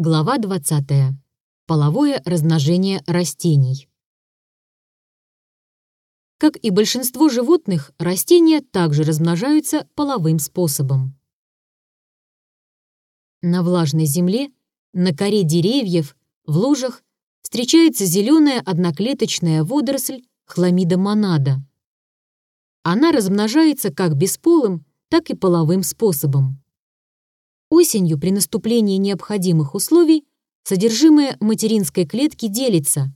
Глава 20. Половое размножение растений. Как и большинство животных, растения также размножаются половым способом. На влажной земле, на коре деревьев, в лужах встречается зеленая одноклеточная водоросль хламида монада. Она размножается как бесполым, так и половым способом. Осенью при наступлении необходимых условий содержимое материнской клетки делится,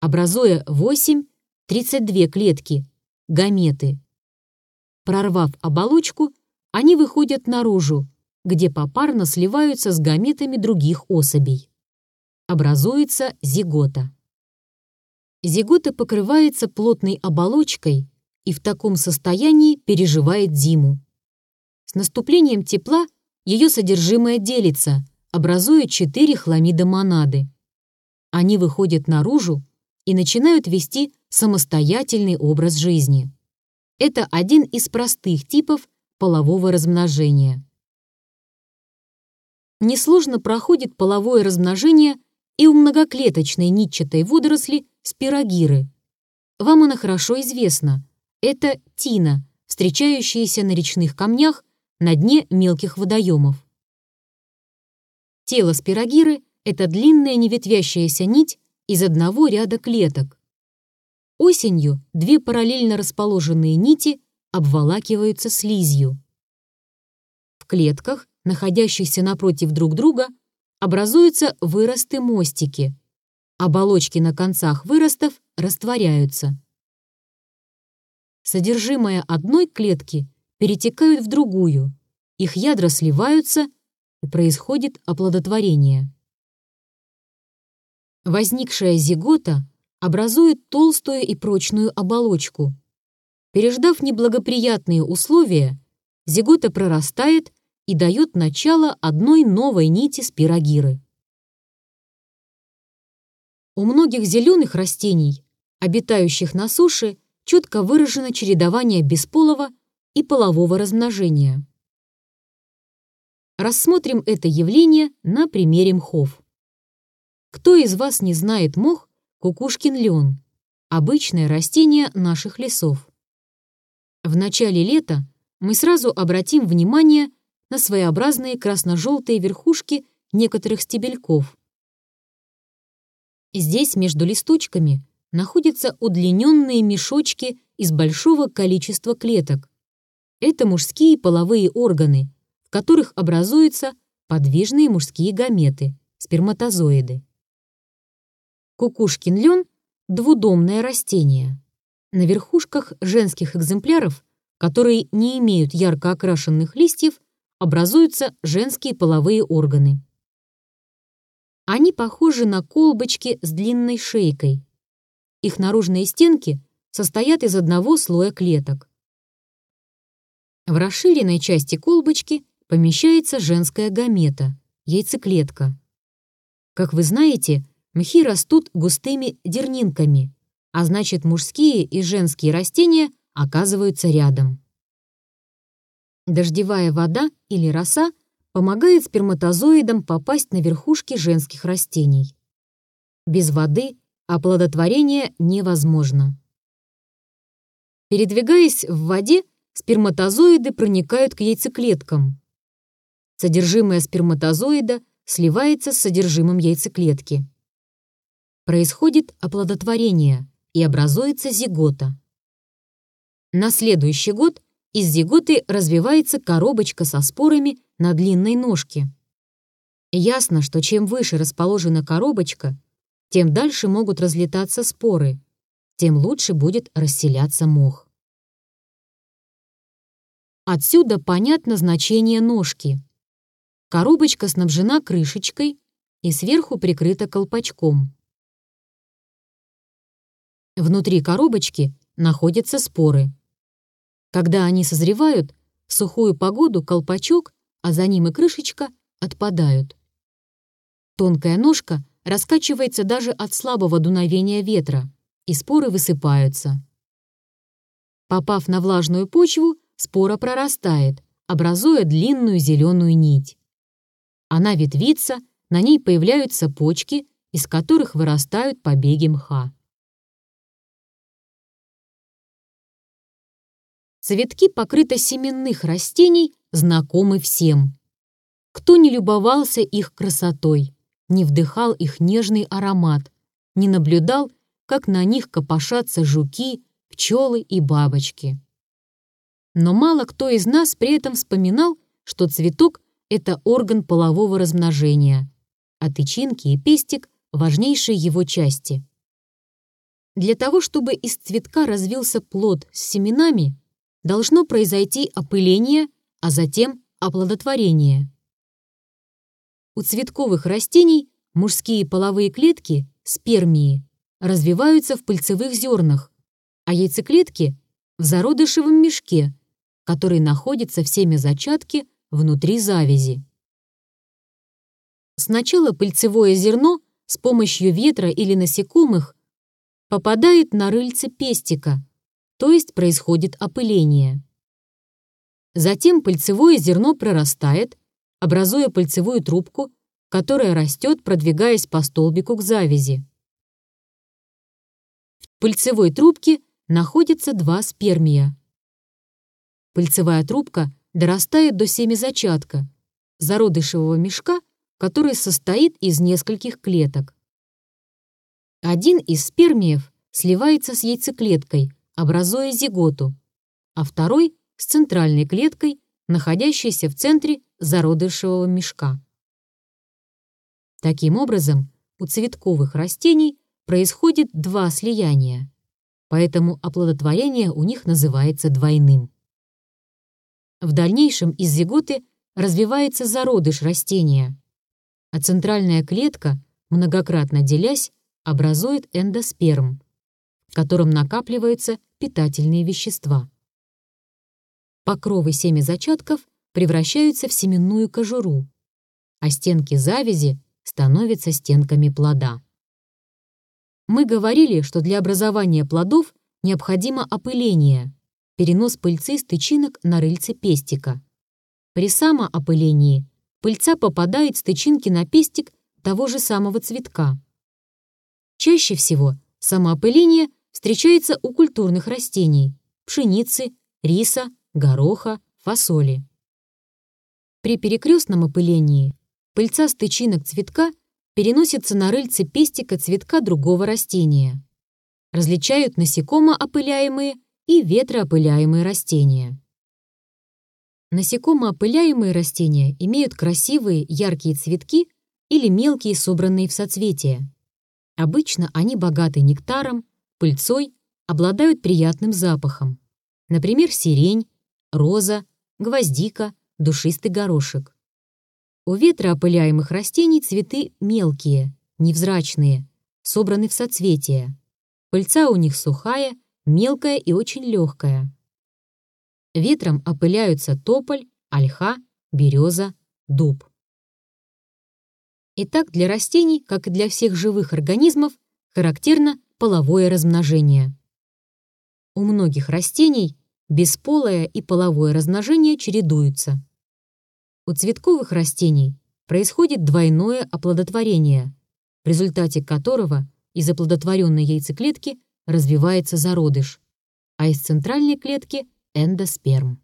образуя 8-32 клетки, гаметы. Прорвав оболочку, они выходят наружу, где попарно сливаются с гаметами других особей. Образуется зигота. Зигота покрывается плотной оболочкой и в таком состоянии переживает зиму. С наступлением тепла – ее содержимое делится, образуя четыре хламидомонады. Они выходят наружу и начинают вести самостоятельный образ жизни. Это один из простых типов полового размножения. Несложно проходит половое размножение и у многоклеточной нитчатой водоросли спирогиры. Вам она хорошо известна. Это тина, встречающаяся на речных камнях на дне мелких водоемов. Тело спирогиры — это длинная неветвящаяся нить из одного ряда клеток. Осенью две параллельно расположенные нити обволакиваются слизью. В клетках, находящихся напротив друг друга, образуются выросты-мостики. Оболочки на концах выростов растворяются. Содержимое одной клетки перетекают в другую, их ядра сливаются, и происходит оплодотворение. Возникшая зигота образует толстую и прочную оболочку. Переждав неблагоприятные условия, зигота прорастает и дает начало одной новой нити спирогиры. У многих зеленых растений, обитающих на суше, четко выражено чередование бесполого и полового размножения. Рассмотрим это явление на примере мхов. Кто из вас не знает мох кукушкин лен, обычное растение наших лесов? В начале лета мы сразу обратим внимание на своеобразные красно-желтые верхушки некоторых стебельков. Здесь между листочками находятся удлиненные мешочки из большого количества клеток, это мужские половые органы, в которых образуются подвижные мужские гаметы, сперматозоиды. Кукушкин лен – двудомное растение. На верхушках женских экземпляров, которые не имеют ярко окрашенных листьев, образуются женские половые органы. Они похожи на колбочки с длинной шейкой. Их наружные стенки состоят из одного слоя клеток. В расширенной части колбочки помещается женская гамета, яйцеклетка. Как вы знаете, мхи растут густыми дернинками, а значит мужские и женские растения оказываются рядом. Дождевая вода или роса помогает сперматозоидам попасть на верхушки женских растений. Без воды оплодотворение невозможно. Передвигаясь в воде, сперматозоиды проникают к яйцеклеткам. Содержимое сперматозоида сливается с содержимым яйцеклетки. Происходит оплодотворение и образуется зигота. На следующий год из зиготы развивается коробочка со спорами на длинной ножке. Ясно, что чем выше расположена коробочка, тем дальше могут разлетаться споры, тем лучше будет расселяться мох. Отсюда понятно значение ножки. Коробочка снабжена крышечкой и сверху прикрыта колпачком. Внутри коробочки находятся споры. Когда они созревают, в сухую погоду колпачок, а за ним и крышечка, отпадают. Тонкая ножка раскачивается даже от слабого дуновения ветра, и споры высыпаются. Попав на влажную почву, спора прорастает, образуя длинную зеленую нить. Она ветвится, на ней появляются почки, из которых вырастают побеги мха. Цветки покрытосеменных растений знакомы всем. Кто не любовался их красотой, не вдыхал их нежный аромат, не наблюдал, как на них копошатся жуки, пчелы и бабочки. Но мало кто из нас при этом вспоминал, что цветок — это орган полового размножения, а тычинки и пестик — важнейшие его части. Для того, чтобы из цветка развился плод с семенами, должно произойти опыление, а затем оплодотворение. У цветковых растений мужские половые клетки, спермии, развиваются в пыльцевых зернах, а яйцеклетки — в зародышевом мешке, который находится в семязачатке внутри завязи. Сначала пыльцевое зерно с помощью ветра или насекомых попадает на рыльце пестика, то есть происходит опыление. Затем пыльцевое зерно прорастает, образуя пыльцевую трубку, которая растет, продвигаясь по столбику к завязи. В пыльцевой трубке находятся два спермия. Пыльцевая трубка дорастает до семизачатка, зародышевого мешка, который состоит из нескольких клеток. Один из спермиев сливается с яйцеклеткой, образуя зиготу, а второй — с центральной клеткой, находящейся в центре зародышевого мешка. Таким образом, у цветковых растений происходит два слияния, поэтому оплодотворение у них называется двойным. В дальнейшем из зиготы развивается зародыш растения, а центральная клетка, многократно делясь, образует эндосперм, в котором накапливаются питательные вещества. Покровы семязачатков превращаются в семенную кожуру, а стенки завязи становятся стенками плода. Мы говорили, что для образования плодов необходимо опыление, перенос пыльцы с тычинок на рыльце пестика. При самоопылении пыльца попадает с тычинки на пестик того же самого цветка. Чаще всего самоопыление встречается у культурных растений – пшеницы, риса, гороха, фасоли. При перекрестном опылении пыльца с тычинок цветка переносится на рыльце пестика цветка другого растения. Различают насекомоопыляемые и ветроопыляемые растения. Насекомоопыляемые растения имеют красивые яркие цветки или мелкие, собранные в соцветия. Обычно они богаты нектаром, пыльцой, обладают приятным запахом. Например, сирень, роза, гвоздика, душистый горошек. У ветроопыляемых растений цветы мелкие, невзрачные, собраны в соцветия. Пыльца у них сухая, мелкая и очень легкая. Ветром опыляются тополь, ольха, береза, дуб. Итак, для растений, как и для всех живых организмов, характерно половое размножение. У многих растений бесполое и половое размножение чередуются. У цветковых растений происходит двойное оплодотворение, в результате которого из оплодотворенной яйцеклетки развивается зародыш, а из центральной клетки – эндосперм.